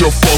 your phone.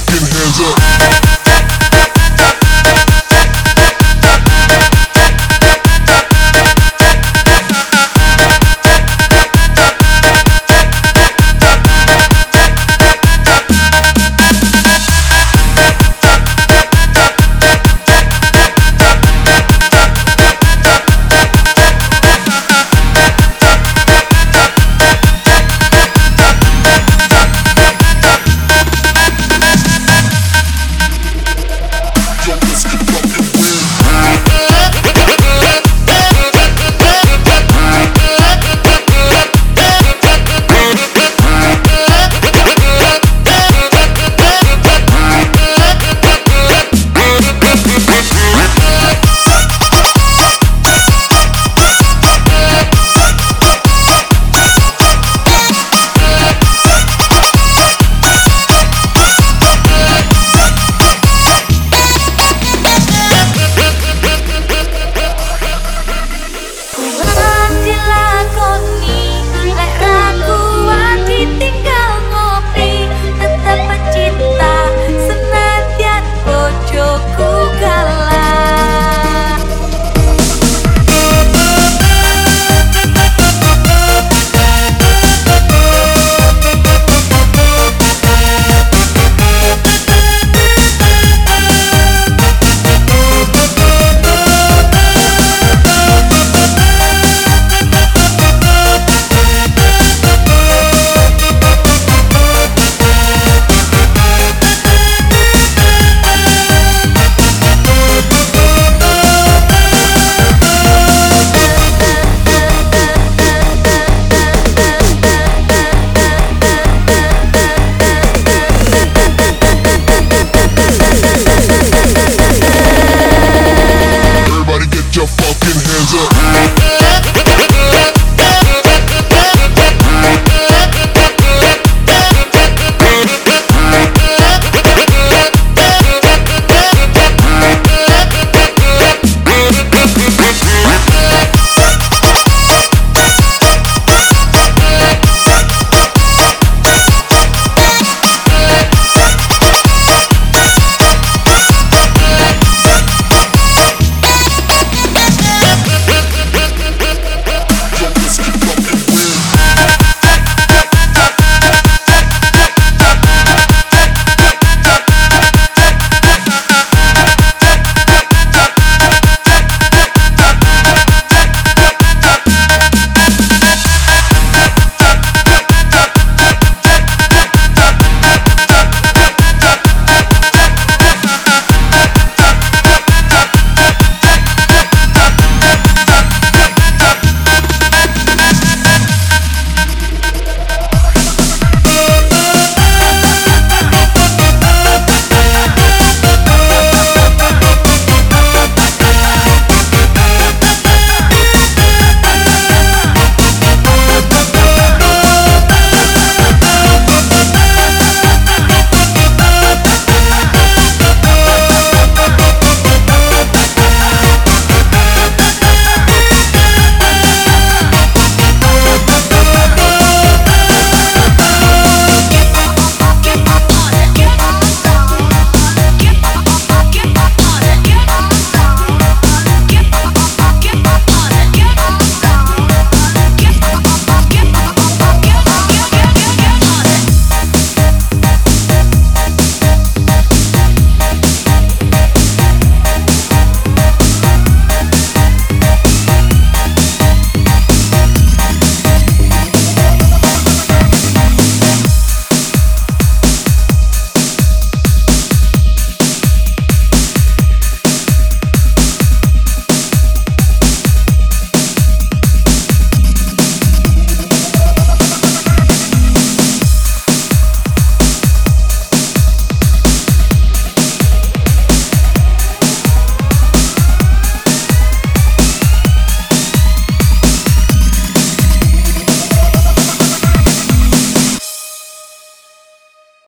Legend.